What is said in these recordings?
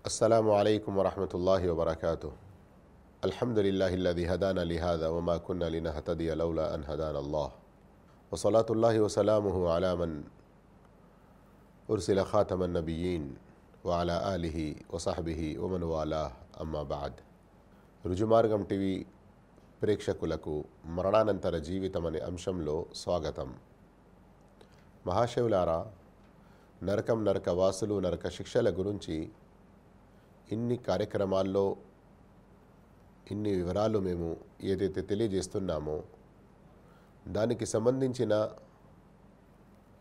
السلام عليكم ورحمة الله وبركاته. الحمد لله الذي هدانا لهذا وما كنا لنهتدي لولا أن هدانا الله. وصلاة الله وسلامه على من أرسل خاتم النبيين وعلى آله وصحبه ومن والاه. అమ్మా బాద్ రుజుమార్గం టీవీ ప్రేక్షకులకు మరణానంతర జీవితం అనే అంశంలో స్వాగతం. మహాశివులారా నరకం నరక వాసులు నరక శిక్షల గురించి ఇన్ని కార్యక్రమాల్లో ఇన్ని వివరాలు మేము ఏదైతే తెలియజేస్తున్నామో దానికి సంబంధించిన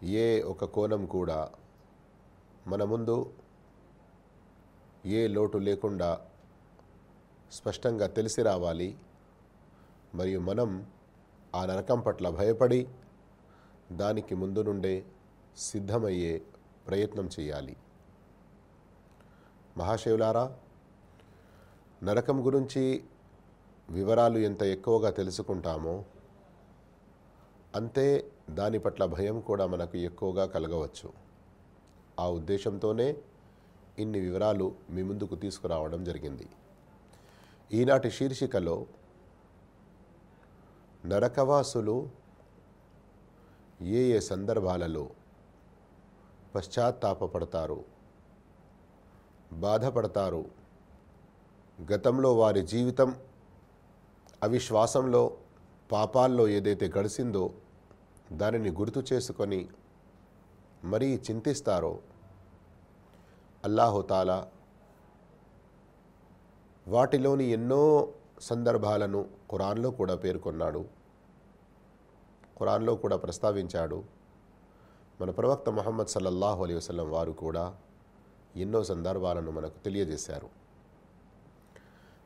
ఏ ఒక కోణం కూడా మన ముందు ఏ లోటు లేకుండా స్పష్టంగా తెలిసి రావాలి. మరియు మనం ఆ నరకం పట్ల భయపడి దానికి ముందు నుండే సిద్ధమయ్యే ప్రయత్నం చేయాలి. మహాశివులారా నరకం గురించి వివరాలు ఎంత ఎక్కువగా తెలుసుకుంటామో అంతే దాని పట్ల భయం కూడా మనకు ఎక్కువగా కలగవచ్చు. ఆ ఉద్దేశంతోనే ఇన్ని వివరాలు మీ ముందుకు తీసుకురావడం జరిగింది. ఈనాటి శీర్షికలో నరకవాసులు ఏ ఏ సందర్భాలలో పశ్చాత్తాపపడతారు? బాధపడతారు. గతంలో వారి జీవితం అవిశ్వాసంలో పాపాల్లో ఏదైతే గడిచిందో దానిని గుర్తు చేసుకొని మరీ చింతిస్తారో అల్లాహుతాలా వాటిలోని ఎన్నో సందర్భాలను ఖురాన్లో కూడా పేర్కొన్నాడు. ఖురాన్లో కూడా ప్రస్తావించాడు. మన ప్రవక్త మొహమ్మద్ సల్లల్లాహు అలైవసం వారు కూడా ఎన్నో సందర్భాలను మనకు తెలియజేశారు.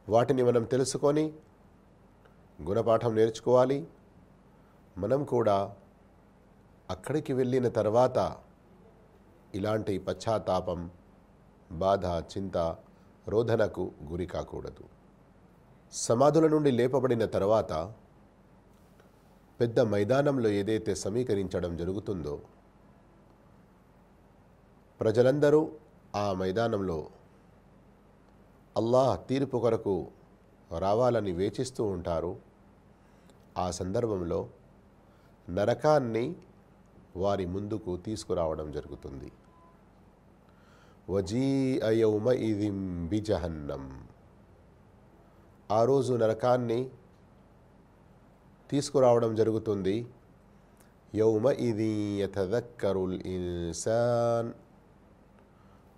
వాటిని మనం తెలుసుకొని గుణపాఠం నేర్చుకోవాలి. మనం కూడా అక్కడికి వెళ్ళిన తర్వాత ఇలాంటి పశ్చాత్తాపం బాధ చింత రోధనకు గురి కాకూడదు. సమాధుల నుండి లేపబడిన తర్వాత పెద్ద మైదానంలో ఏదైతే సమీకరించడం జరుగుతుందో ప్రజలందరూ ఆ మైదానంలో అల్లాహ్ తీర్పు కొరకు రావాలని వేచిస్తూ ఉంటారు. ఆ సందర్భంలో నరకాన్ని వారి ముందుకు తీసుకురావడం జరుగుతుంది. వజీ అయౌమ ఇదిం బిజహన్నం. ఆ రోజు నరకాన్ని తీసుకురావడం జరుగుతుంది. యౌమ ఇది యథదక్కరుల్ ఇన్సాన్.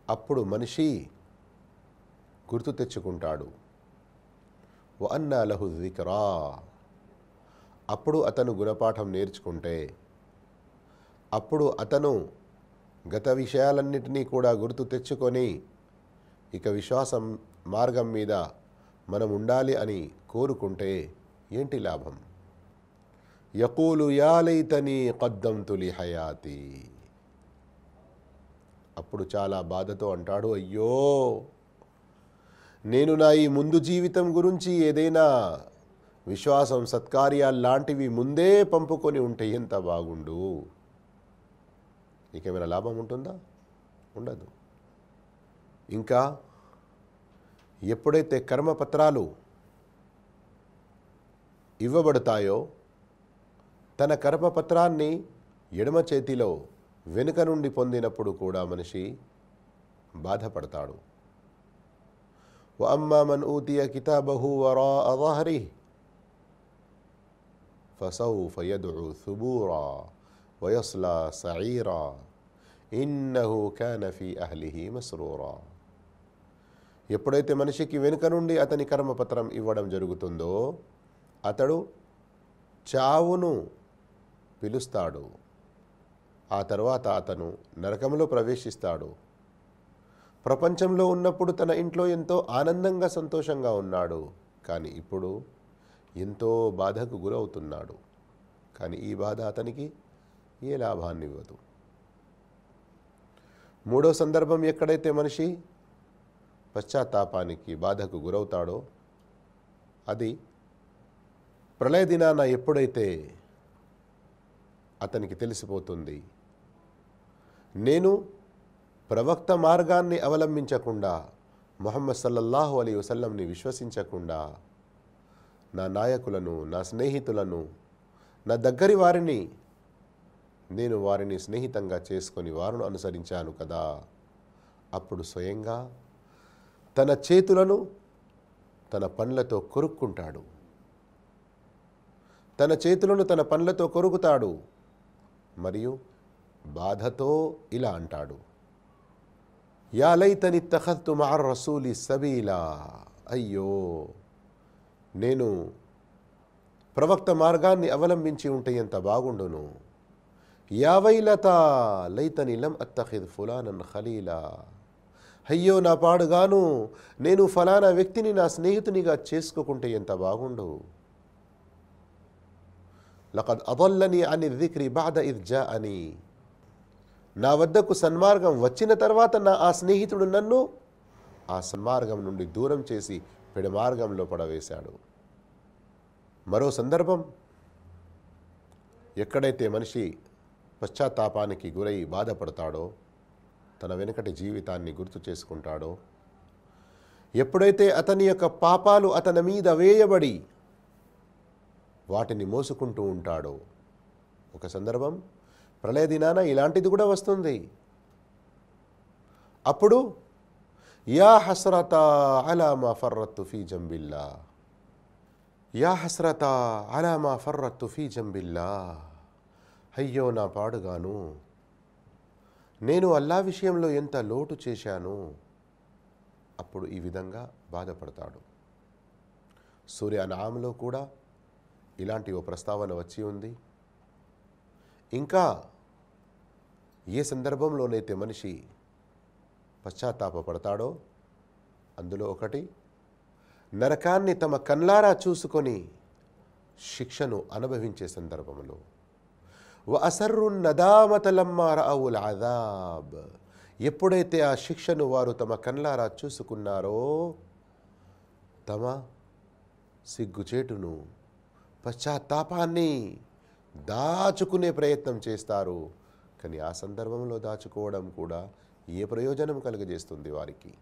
అప్పుడు మనిషి గుర్తు తెచ్చుకుంటాడు. వ అన్నా లహు దికరా అప్పుడు అతను గుణపాఠం నేర్చుకుంటే అప్పుడు అతను గత విషయాలన్నిటినీ కూడా గుర్తు తెచ్చుకొని ఇక విశ్వాసం మార్గం మీద మనం ఉండాలి అని కోరుకుంటే ఏంటి లాభం? యకూలు యాలైతని కద్దం తులి హయాతి అప్పుడు చాలా బాధతో అంటాడు అయ్యో! నేను నా ఈ ముందు జీవితం గురించి ఏదైనా విశ్వాసం సత్కార్యాలు లాంటివి ముందే పంపుకొని ఉంటే ఎంత బాగుండు? నీకేమైనా లాభం ఉంటుందా? ఉండదు. ఇంకా ఎప్పుడైతే కర్మపత్రాలు ఇవ్వబడతాయో తన కర్మపత్రాన్ని ఎడమ చేతిలో వెనుక నుండి పొందినప్పుడు కూడా మనిషి బాధపడతాడు. అమ్మామన్ ఊతియ కితాబహు వరా అహరి ఫసౌ ఫయదు సుబూరా వయస్లా సయీరా ఇన్నహు కానఫీ అహ్లిహి మస్రూరా. ఎప్పుడైతే మనిషికి వెనుక నుండి అతని కర్మపత్రం ఇవ్వడం జరుగుతుందో అతడు చావును పిలుస్తాడు. ఆ తర్వాత అతను నరకంలో ప్రవేశిస్తాడు. ప్రపంచంలో ఉన్నప్పుడు తన ఇంట్లో ఎంతో ఆనందంగా సంతోషంగా ఉన్నాడు. కానీ ఇప్పుడు ఎంతో బాధకు గురవుతున్నాడు. కానీ ఈ బాధ అతనికి ఏ లాభాన్ని ఇవ్వదు. మూడో సందర్భం ఎక్కడైతే మనిషి పశ్చాత్తాపానికి బాధకు గురవుతాడో అది ప్రళయ దినాన ఎప్పుడైతే అతనికి తెలిసిపోతుంది నేను ప్రవక్త మార్గాన్ని అవలంబించకుండా మొహమ్మద్ సల్లల్లాహు అలీ వసల్లంని విశ్వసించకుండా నా నాయకులను నా స్నేహితులను నా దగ్గరి వారిని నేను వారిని స్నేహితంగా చేసుకొని వారును అనుసరించాను కదా. అప్పుడు స్వయంగా తన చేతులను తన పండ్లతో కొరుక్కుంటాడు. తన చేతులను తన పండ్లతో కొరుకుతాడు. మరియు బాధతో ఇలా అంటాడు. యాలైతని తఖత్తు మార్ రసూలి సబీలా. అయ్యో! నేను ప్రవక్త మార్గాన్ని అవలంబించి ఉంటే ఎంత బాగుండును? యావైలత లైతని లం అత్తఖిద్ ఫులానన్ ఖలీలా. అయ్యో నా పాడుగాను నేను ఫలానా వ్యక్తిని నా స్నేహితునిగా చేసుకోకుంటే ఎంత బాగుండు? లకద్ అదల్లని అని దిక్రి బాధ ఇద్ జా అని నా వద్దకు సన్మార్గం వచ్చిన తర్వాత నా ఆ స్నేహితుడు నన్ను ఆ సన్మార్గం నుండి దూరం చేసి పెడమార్గంలో పడవేశాడు. మరో సందర్భం ఎక్కడైతే మనిషి పశ్చాత్తాపానికి గురై బాధపడతాడో తన వెనుకటి జీవితాన్ని గుర్తు చేసుకుంటాడో ఎప్పుడైతే అతని యొక్క పాపాలు అతని మీద వేయబడి వాటిని మోసుకుంటూ ఉంటాడో ఒక సందర్భం ప్రళయ దినాన ఇలాంటిది కూడా వస్తుంది. అప్పుడు యా హస్రత అలామా ఫర్రత్తు ఫీ జంబిల్లా. యా హస్రత అలామా ఫర్రత్తు ఫీ జంబిల్లా. అయ్యో నా పాడుగాను. నేను అల్లా విషయంలో ఎంత లోటు చేశాను? అప్పుడు ఈ విధంగా బాధపడతాడు. సూర్య నామంలో కూడా ఇలాంటి ఓ ప్రస్తావన వచ్చి ఉంది. ఇంకా ఏ సందర్భంలోనైతే మనిషి పశ్చాత్తాపడతాడో అందులో ఒకటి నరకాన్ని తమ కన్లారా చూసుకొని శిక్షను అనుభవించే సందర్భంలో. వ అసర్రు నదామతలమ్మార అవుల్ అదాబ్ ఎప్పుడైతే ఆ శిక్షను వారు తమ కన్లారా చూసుకున్నారో తమ సిగ్గుచేటును పశ్చాత్తాపాన్ని దాచుకునే ప్రయత్నం చేస్తారు. కానీ ఆ సందర్భంలో దాచుకోవడం కూడా ఏ ప్రయోజనం కలుగజేస్తుంది వారికి?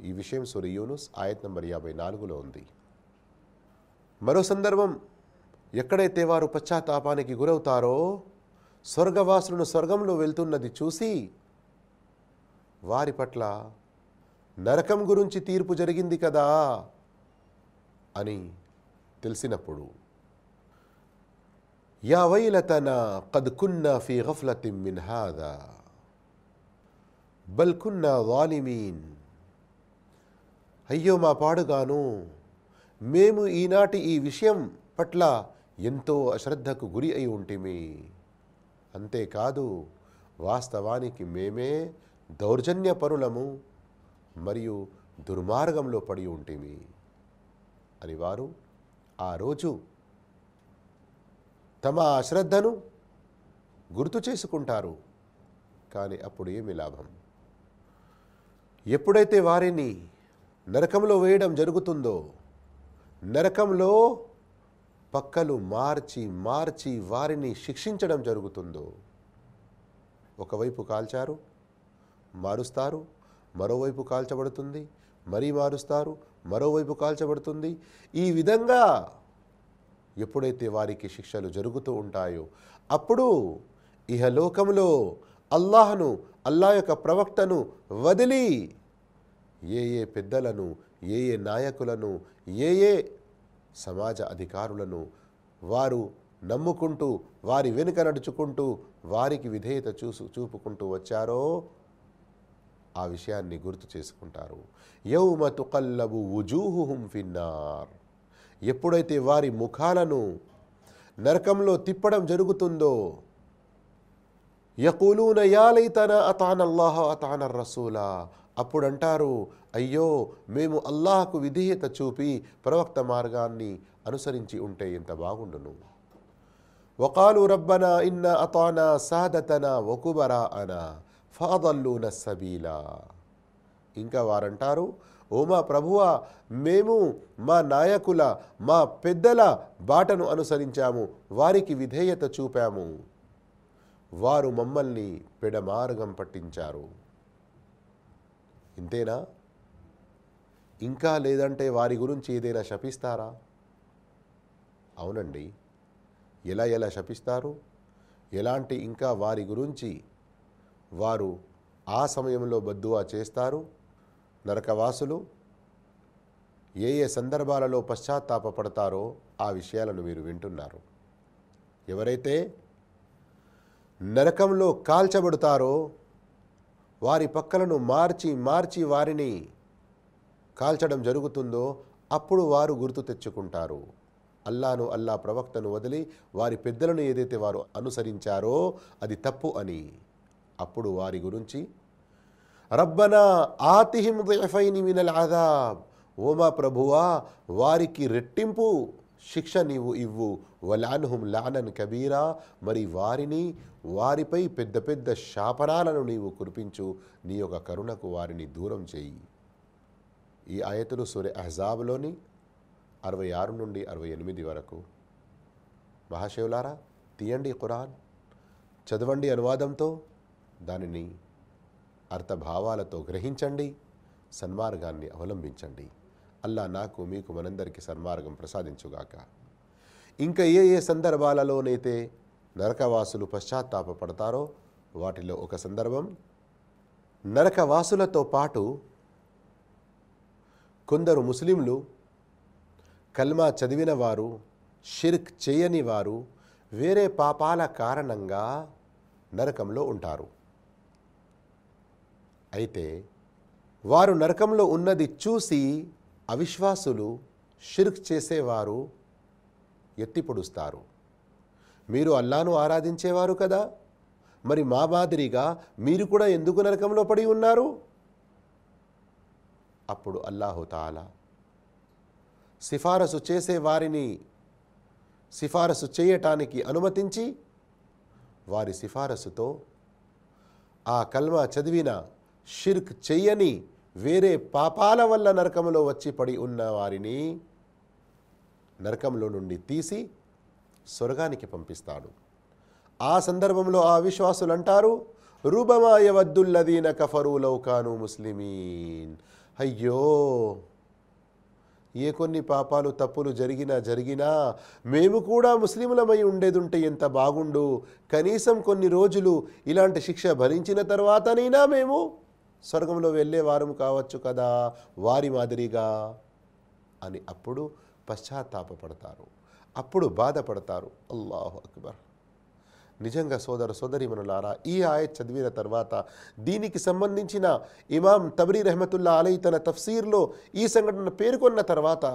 ఈ విషయం సూర్య ఆయత్ నంబర్ యాభై నాలుగులో ఉంది. మరో సందర్భం ఎక్కడైతే వారు పశ్చాత్తాపానికి గురవుతారో స్వర్గవాసులను స్వర్గంలో వెళ్తున్నది చూసి వారి పట్ల నరకం గురించి తీర్పు జరిగింది కదా అని తెలిసినప్పుడు యా వైలతనా కద్ కున్నా ఫీ గఫ్లతిం మిన్ హాదా బల్ కున్నా వాలిమీన్ అయ్యో మా పాడుగాను మేము ఈనాటి ఈ విషయం పట్ల ఎంతో అశ్రద్ధకు గురి అయి ఉంటిమి. అంతేకాదు వాస్తవానికి మేమే దౌర్జన్య పరులము మరియు దుర్మార్గంలో పడి ఉంటిమి. అని వారు ఆ రోజు తమ అశ్రద్ధను గుర్తు చేసుకుంటారు. కానీ అప్పుడు ఏమి లాభం? ఎప్పుడైతే వారిని నరకంలో వేయడం జరుగుతుందో నరకంలో పక్కలు మార్చి మార్చి వారిని శిక్షించడం జరుగుతుందో ఒకవైపు కాల్చారు మారుస్తారు మరోవైపు కాల్చబడుతుంది మరీ మారుస్తారు మరోవైపు కాల్చబడుతుంది. ఈ విధంగా ఎప్పుడైతే వారికి శిక్షలు జరుగుతూ ఉంటాయో అప్పుడు ఇహలోకంలో అల్లాహను అల్లా యొక్క ప్రవక్తను వదిలి ఏ ఏ పెద్దలను ఏ ఏ నాయకులను ఏ ఏ సమాజ అధికారులను వారు నమ్ముకుంటూ వారి వెనుక నడుచుకుంటూ వారికి విధేయత చూసు చూపుకుంటూ వచ్చారో ఆ విషయాన్ని గుర్తు చేసుకుంటారు. యౌమ తుకల్లబు వుజూహుహుం ఫిన్నార్. ఎప్పుడైతే వారి ముఖాలను నరకంలో తిప్పడం జరుగుతుందో యకూలూన యాలైతన అతానల్లాహ అతాన రసూలా. అప్పుడంటారు అయ్యో మేము అల్లాహకు విధేయత చూపి ప్రవక్త మార్గాన్ని అనుసరించి ఉంటే ఎంత బాగుండును. వకాలు రబ్బన ఇన్న అతానా సాదతన వకుబరా అన ఫాదల్లూన సబీలా. ఇంకా వారంటారు ఓ మా ప్రభువా మేము మా నాయకుల మా పెద్దల బాటను అనుసరించాము. వారికి విధేయత చూపాము. వారు మమ్మల్ని పెడమార్గం పట్టించారు. ఇంతేనా? ఇంకా లేదంటే వారి గురించి ఏదైనా శపిస్తారా? అవునండి. ఎలా ఎలా శపిస్తారు? ఎలాంటి ఇంకా వారి గురించి వారు ఆ సమయంలో బద్దువా చేస్తారు? నరకవాసులు ఏ ఏ సందర్భాలలో పశ్చాత్తాపపడతారో ఆ విషయాలను మీరు వింటున్నారు. ఎవరైతే నరకంలో కాల్చబడతారో వారి పక్కలను మార్చి మార్చి వారిని కాల్చడం జరుగుతుందో అప్పుడు వారు గుర్తు తెచ్చుకుంటారు. అల్లాను అల్లా ప్రవక్తను వదిలి వారి పెద్దలను ఏదైతే వారు అనుసరించారో అది తప్పు అని. అప్పుడు వారి గురించి రబ్బనా ఆతిహిం దిఫైని మినల్ ఆదాబ్ ఓమా ప్రభువా వారికి రెట్టింపు శిక్ష నీవు ఇవ్వు. వలాన్హుం లానన్ కబీరా. మరి వారిని వారిపై పెద్ద పెద్ద శాపనాలను నీవు కురిపించు. నీ యొక్క కరుణకు వారిని దూరం చేయి. ఈ ఆయతులు సూర్య అహజాబ్లోని అరవై ఆరు నుండి అరవై ఎనిమిది వరకు. మహాశివులారా తీయండి ఖురాన్. చదవండి అనువాదంతో దానిని అర్థభావాలతో గ్రహించండి సన్మార్గాన్ని అవలంబించండి. అల్లా నాకు మీకు మనందరికీ సన్మార్గం ప్రసాదించుగాక. ఇంకా ఏ ఏ సందర్భాలలోనైతే నరకవాసులు పశ్చాత్తాపడతారో వాటిలో ఒక సందర్భం నరకవాసులతో పాటు కొందరు ముస్లింలు కల్మా చదివిన వారు షిర్క్ చేయని వారు వేరే పాపాల కారణంగా నరకంలో ఉంటారు. అయితే వారు నరకంలో ఉన్నది చూసి అవిశ్వాసులు షిర్క్ చేసేవారు ఎత్తిపొడుస్తారు. మీరు అల్లాను ఆరాధించేవారు కదా? మరి మా మాదిరిగా మీరు కూడా ఎందుకు నరకంలో పడి ఉన్నారు? అప్పుడు అల్లాహుతాల సిఫారసు చేసే వారిని సిఫారసు చేయటానికి అనుమతించి వారి సిఫారసుతో ఆ కల్మా చదివిన షిర్క్ చెయ్యని వేరే పాపాల వల్ల నరకంలో వచ్చి పడి ఉన్న వారిని నరకంలో నుండి తీసి స్వర్గానికి పంపిస్తాడు. ఆ సందర్భంలో ఆ విశ్వాసులు అంటారు రూబమాయవద్దుల్లదీన కఫరు లౌకాను ముస్లిమీన్. అయ్యో! ఏ కొన్ని పాపాలు తప్పులు జరిగినా జరిగినా మేము కూడా ముస్లింలమై ఉండేదుంటే ఎంత బాగుండు. కనీసం కొన్ని రోజులు ఇలాంటి శిక్ష భరించిన తర్వాతనైనా మేము స్వర్గంలో వెళ్ళేవారు కావచ్చు కదా వారి మాదిరిగా అని అప్పుడు పశ్చాత్తాపపడతారు. అప్పుడు బాధపడతారు. అల్లాహు అక్బర్. నిజంగా సోదర సోదరిమనులారా ఈ ఆయత్ చదివిన తర్వాత దీనికి సంబంధించిన ఇమాం తబరీ రెహమతుల్లా అలై తన తఫ్సీర్లో ఈ సంఘటన పేర్కొన్న తర్వాత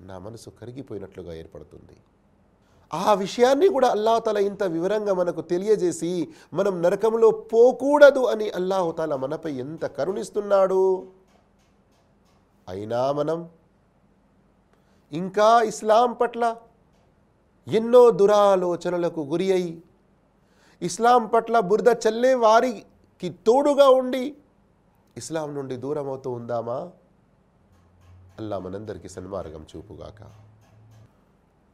నా మనసు కరిగిపోయినట్లుగా ఏర్పడుతుంది. ఆ విషయాన్ని కూడా అల్లాహతాల ఇంత వివరంగా మనకు తెలియజేసి మనం నరకంలో పోకూడదు అని అల్లాహతాల మనపై ఎంత కరుణిస్తున్నాడు? అయినా మనం ఇంకా ఇస్లాం పట్ల ఎన్నో దురాలోచనలకు గురి అయి ఇస్లాం పట్ల బురద చల్లే వారికి తోడుగా ఉండి ఇస్లాం నుండి దూరం అవుతూ ఉందామా? అల్లా మనందరికీ సన్మార్గం చూపుగాక.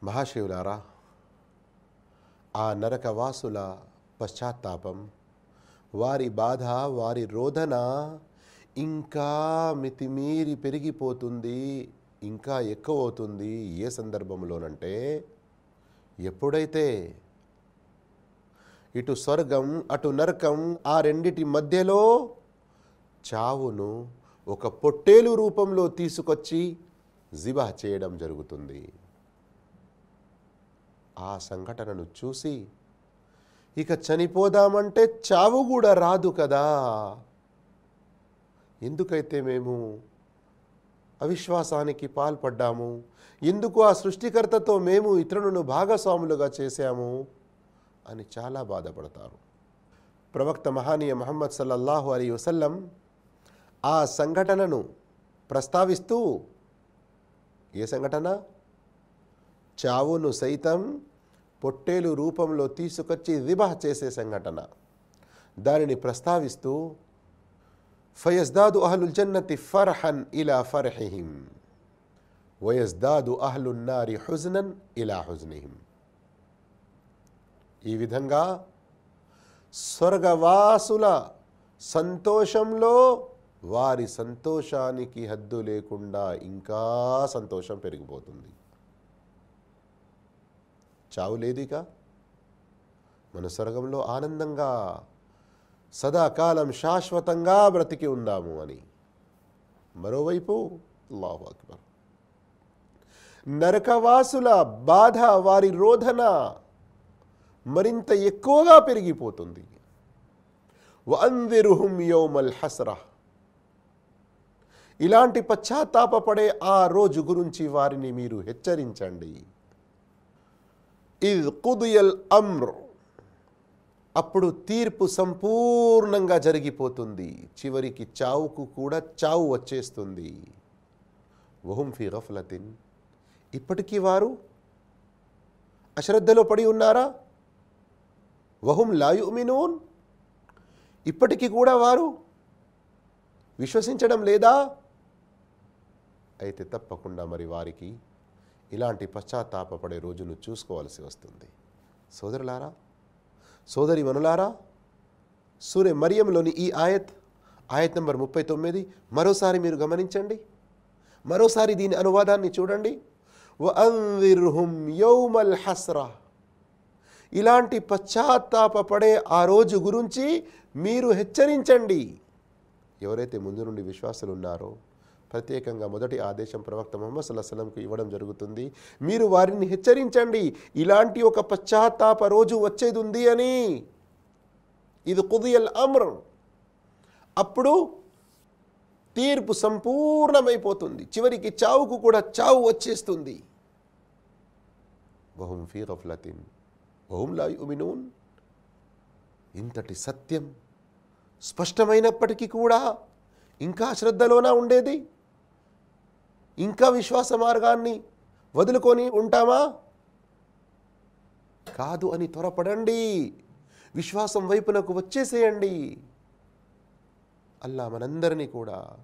మహాశివులారా ఆ నరకవాసుల పశ్చాత్తాపం. వారి బాధ వారి రోదన ఇంకా మితిమీరి పెరిగిపోతుంది ఇంకా ఎక్కువ అవుతుంది ఏ సందర్భంలోనంటే ఎప్పుడైతే ఇటు స్వర్గం అటు నరకం ఆ రెండిటి మధ్యలో చావును ఒక పొట్టేలు రూపంలో తీసుకొచ్చి జిబా చేయడం జరుగుతుంది. ఆ సంఘటనను చూసి ఇక చనిపోదామంటే చావు కూడా రాదు కదా. ఎందుకైతే మేము అవిశ్వాసానికి పాల్పడ్డాము? ఎందుకు ఆ సృష్టికర్తతో మేము ఇతరులను భాగస్వాములుగా చేశాము? అని చాలా బాధపడతారు. ప్రవక్త మహానీయ మహమ్మద్ సల్లల్లాహు అలీ వసల్లం ఆ సంఘటనను ప్రస్తావిస్తూ ఏ సంఘటన? చావును సైతం పొట్టేలు రూపంలో తీసుకొచ్చి రిబాహ్ చేసే సంఘటన. దానిని ప్రస్తావిస్తూ ఫయజ్దాదు అహ్లుల్ జన్నతి ఫర్హన్ ఇలా ఫర్హిహిం. వయజ్దాదు అహ్లున్నారి హుజ్నన్ ఇలా హుజ్నిహిం. ఈ విధంగా స్వర్గవాసుల సంతోషంలో వారి సంతోషానికి హద్దు లేకుండా ఇంకా సంతోషం పెరిగిపోతుంది. చావు లేదిగా మన స్వర్గంలో ఆనందంగా సదాకాలం శాశ్వతంగా బ్రతికి ఉందాము అని. మరోవైపు అల్లాహు అక్బర్. నరకవాసుల బాధ వారి రోధన మరింత ఎక్కువగా పెరిగిపోతుంది. వందిరుహుం యౌమల్ హస్రా. ఇలాంటి పశ్చాత్తాపపడే ఆ రోజు గురించి వారిని మీరు హెచ్చరించండి. ఇద్ కుదుయల్ అమ్ర్. అప్పుడు తీర్పు సంపూర్ణంగా జరిగిపోతుంది. చివరికి చావుకు కూడా చావు వచ్చేస్తుంది. వహుం ఫి గఫ్లతిన్. ఇప్పటికీ వారు అశ్రద్ధలో పడి ఉన్నారా? వహుం లాయుమినూన్ ఇప్పటికీ కూడా వారు విశ్వసించడం లేదా? అయితే తప్పకుండా మరి వారికి ఇలాంటి పశ్చాత్తాపపడే రోజును చూసుకోవాల్సి వస్తుంది. సోదరులారా సోదరి మనులారా సూర్య మరియంలోని ఈ ఆయత్ ఆయత్ నంబర్ ముప్పై తొమ్మిది మరోసారి మీరు గమనించండి. మరోసారి దీని అనువాదాన్ని చూడండి. వఅన్విర్హుం యౌమల్ హస్రా. ఇలాంటి పశ్చాత్తాపపడే ఆ రోజు గురించి మీరు హెచ్చరించండి. ఎవరైతే ముందు నుండి విశ్వాసులు ఉన్నారో ప్రత్యేకంగా మొదటి ఆదేశం ప్రవక్త మొహమ్మద్ సల్లాహంకు ఇవ్వడం జరుగుతుంది. మీరు వారిని హెచ్చరించండి. ఇలాంటి ఒక పశ్చాత్తాప రోజు వచ్చేది ఉంది అని. ఇది కుదియల్ అమ్ర్. అప్పుడు తీర్పు సంపూర్ణమైపోతుంది. చివరికి చావుకు కూడా చావు వచ్చేస్తుంది. బహుం ఫీ గఫ్లతిన్. బహుం లాయుమినూన్ ఇంతటి సత్యం స్పష్టమైనప్పటికీ కూడా ఇంకా శ్రద్ధలోనా ఉండేది? ఇంకా విశ్వాస మార్గాన్ని వదులుకొని ఉంటామా? కాదు అని త్వరపడండి. విశ్వాసం వైపునకు వచ్చేసేయండి. అల్లా మనందరినీ కూడా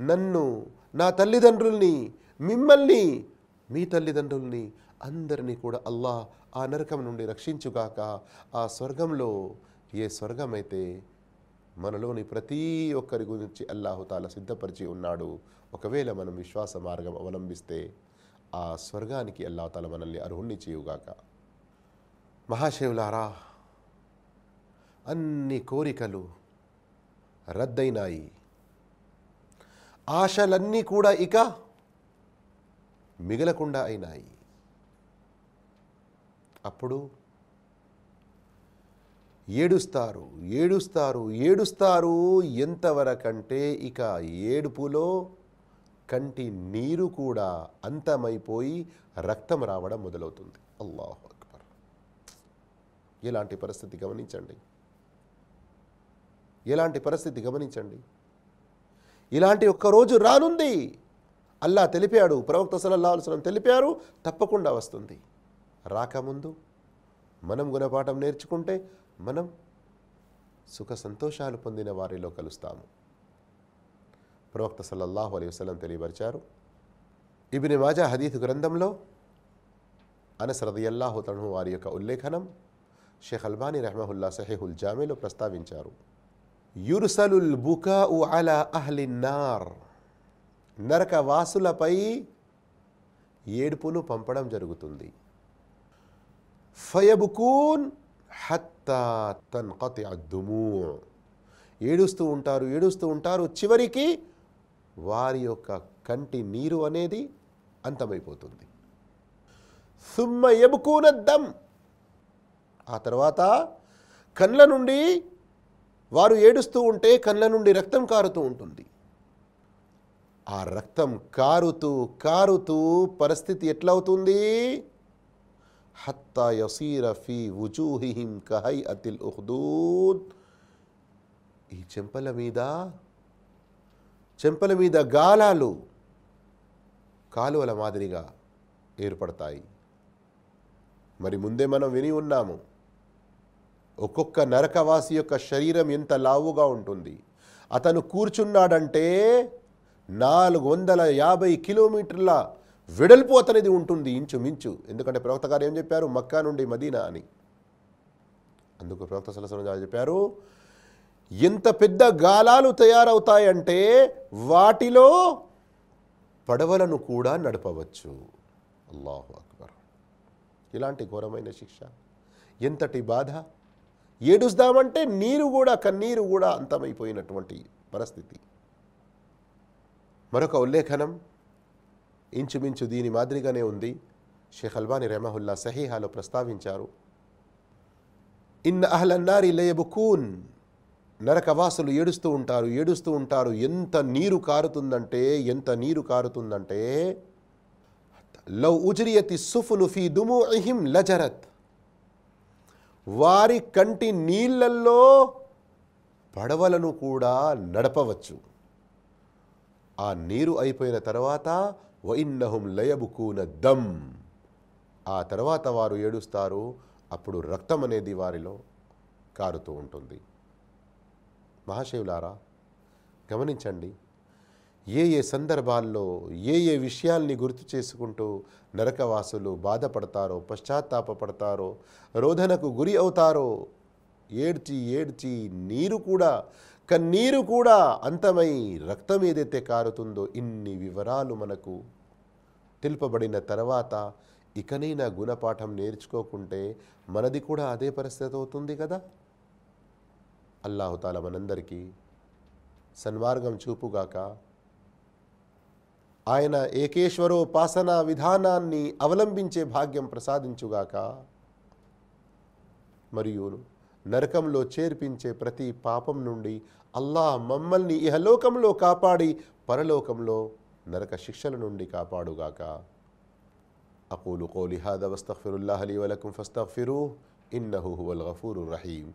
నన్ను నా తల్లిదండ్రుల్ని మిమ్మల్ని మీ తల్లిదండ్రుల్ని అందరినీ కూడా అల్లా ఆ నరకం నుండి రక్షించుగాక ఆ స్వర్గంలో ఏ స్వర్గమైతే మనలోని ప్రతి ఒక్కరి గురించి అల్లాహుతాల సిద్ధపరిచి ఉన్నాడు. ఒకవేళ మనం విశ్వాస మార్గం అవలంబిస్తే ఆ స్వర్గానికి అల్లాతల మనల్ని అర్హుణ్ణి చేయుగాక. మహాశివులారా అన్ని కోరికలు రద్దయినాయి. ఆశలన్నీ కూడా ఇక మిగలకుండా అయినాయి. అప్పుడు ఏడుస్తారు ఏడుస్తారు ఏడుస్తారు ఎంతవరకంటే ఇక ఏడుపులో కంటి నీరు కూడా అంతమైపోయి రక్తం రావడం మొదలవుతుంది. అల్లాహు అక్బర్. ఎలాంటి పరిస్థితి గమనించండి. ఎలాంటి పరిస్థితి గమనించండి. ఇలాంటి ఒక్క రోజు రానుంది. అల్లా తెలిపాడు ప్రవక్త సలల్లా అలుసలం తెలిపారు తప్పకుండా వస్తుంది. రాకముందు మనం గుణపాఠం నేర్చుకుంటే మనం సుఖ సంతోషాలు పొందిన వారిలో కలుస్తాము. ప్రవక్త సల్లల్లాహు అలీ వసలం తెలియపరిచారు. ఇబిని మాజా హదీత్ గ్రంథంలో అనస్ రదియల్లాహు తను వారి యొక్క ఉల్లేఖనం షేఖ్ అల్బానీ రెహమహుల్లా సహేహుల్ జామీలో ప్రస్తావించారు. యుర్సలుల్ బుకా ఉ అలా అహ్లిన్నార్ నరక వాసులపై ఏడుపును పంపడం జరుగుతుంది. ఫయబుకూన్ హత్తా తన్కతి అద్దుము ఏడుస్తూ ఉంటారు ఏడుస్తూ ఉంటారు. చివరికి వారి యొక్క కంటి నీరు అనేది అంతమైపోతుంది. సుమ్మ ఎబుకూన దమ్ ఆ తర్వాత కళ్ళ నుండి వారు ఏడుస్తూ ఉంటే కళ్ళ నుండి రక్తం కారుతూ ఉంటుంది. ఆ రక్తం కారుతూ కారుతూ పరిస్థితి ఎట్లా అవుతుంది హత్తా యసీర ఫీ ఉజూహిహిం కహై అతిల్ ఉహ్దూద్. ఈ చెంపల మీద చెంపల మీద గాలాలు కాలువల మాదిరిగా ఏర్పడతాయి. మరి ముందే మనం విని ఉన్నాము ఒక్కొక్క నరకవాసి యొక్క శరీరం ఎంత లావుగా ఉంటుంది. అతను కూర్చున్నాడంటే నాలుగు వందల యాభై కిలోమీటర్ల వెడల్పు అతనిది ఉంటుంది ఇంచుమించు. ఎందుకంటే ప్రవక్త గారు ఏం చెప్పారు? మక్కా నుండి మదీనా అని. అందుకు ప్రవక్త సలసన చెప్పారు ఎంత పెద్ద గాలాలు తయారవుతాయంటే వాటిలో పడవలను కూడా నడపవచ్చు. అల్లాహు అక్బర్. ఇలాంటి ఘోరమైన శిక్ష ఎంతటి బాధ? ఏడుస్తామంటే నీరు కూడా కన్నీరు కూడా అంతమైపోయినటువంటి పరిస్థితి. మరొక ఉల్లేఖనం ఇంచుమించు దీని మాదిరిగానే ఉంది. షేఖ్ అల్బాని రెమహుల్లా సహీహాలో ప్రస్తావించారు. ఇన్ అహ్లన్నారి లయబుకూన్. నరకవాసులు ఏడుస్తూ ఉంటారు ఏడుస్తూ ఉంటారు. ఎంత నీరు కారుతుందంటే ఎంత నీరు కారుతుందంటే లవ్ ఉజ్రియతి సుఫులు ఫీ దుముహిం లజరత్. వారి కంటి నీళ్ళల్లో పడవలను కూడా నడపవచ్చు. ఆ నీరు అయిపోయిన తర్వాత వైన్నహుం లయబుకూన దమ్. ఆ తర్వాత వారు ఏడుస్తారు అప్పుడు రక్తం అనేది వారిలో కారుతూ ఉంటుంది. మహాశివులారా గమనించండి. ఏ ఏ సందర్భాల్లో ఏ ఏ విషయాల్ని గుర్తు చేసుకుంటూ నరకవాసులు బాధపడతారో పశ్చాత్తాపడతారో రోధనకు గురి అవుతారో ఏడ్చి ఏడ్చి నీరు కూడా కన్నీరు కూడా అంతమై రక్తం ఏదైతే కారుతుందో ఇన్ని వివరాలు మనకు తెలుపబడిన తర్వాత ఇకనైనా గుణపాఠం నేర్చుకోకుంటే మనది కూడా అదే పరిస్థితి అవుతుంది కదా? అల్లాహుతాల మనందరికీ సన్మార్గం చూపుగాక. ఆయన ఏకేశ్వరోపాసన విధానాన్ని అవలంబించే భాగ్యం ప్రసాదించుగాక. మరియు నరకంలో చేర్పించే ప్రతి పాపం నుండి అల్లాహ్ మమ్మల్ని ఇహలోకంలో కాపాడి పరలోకంలో నరక శిక్షల నుండి కాపాడుగాక. అకూలు కోలిహాద వస్తఫిరుల్లాహలి వలకం ఫస్తఫిరు ఇన్నహు హువల్ గఫూరు రహీం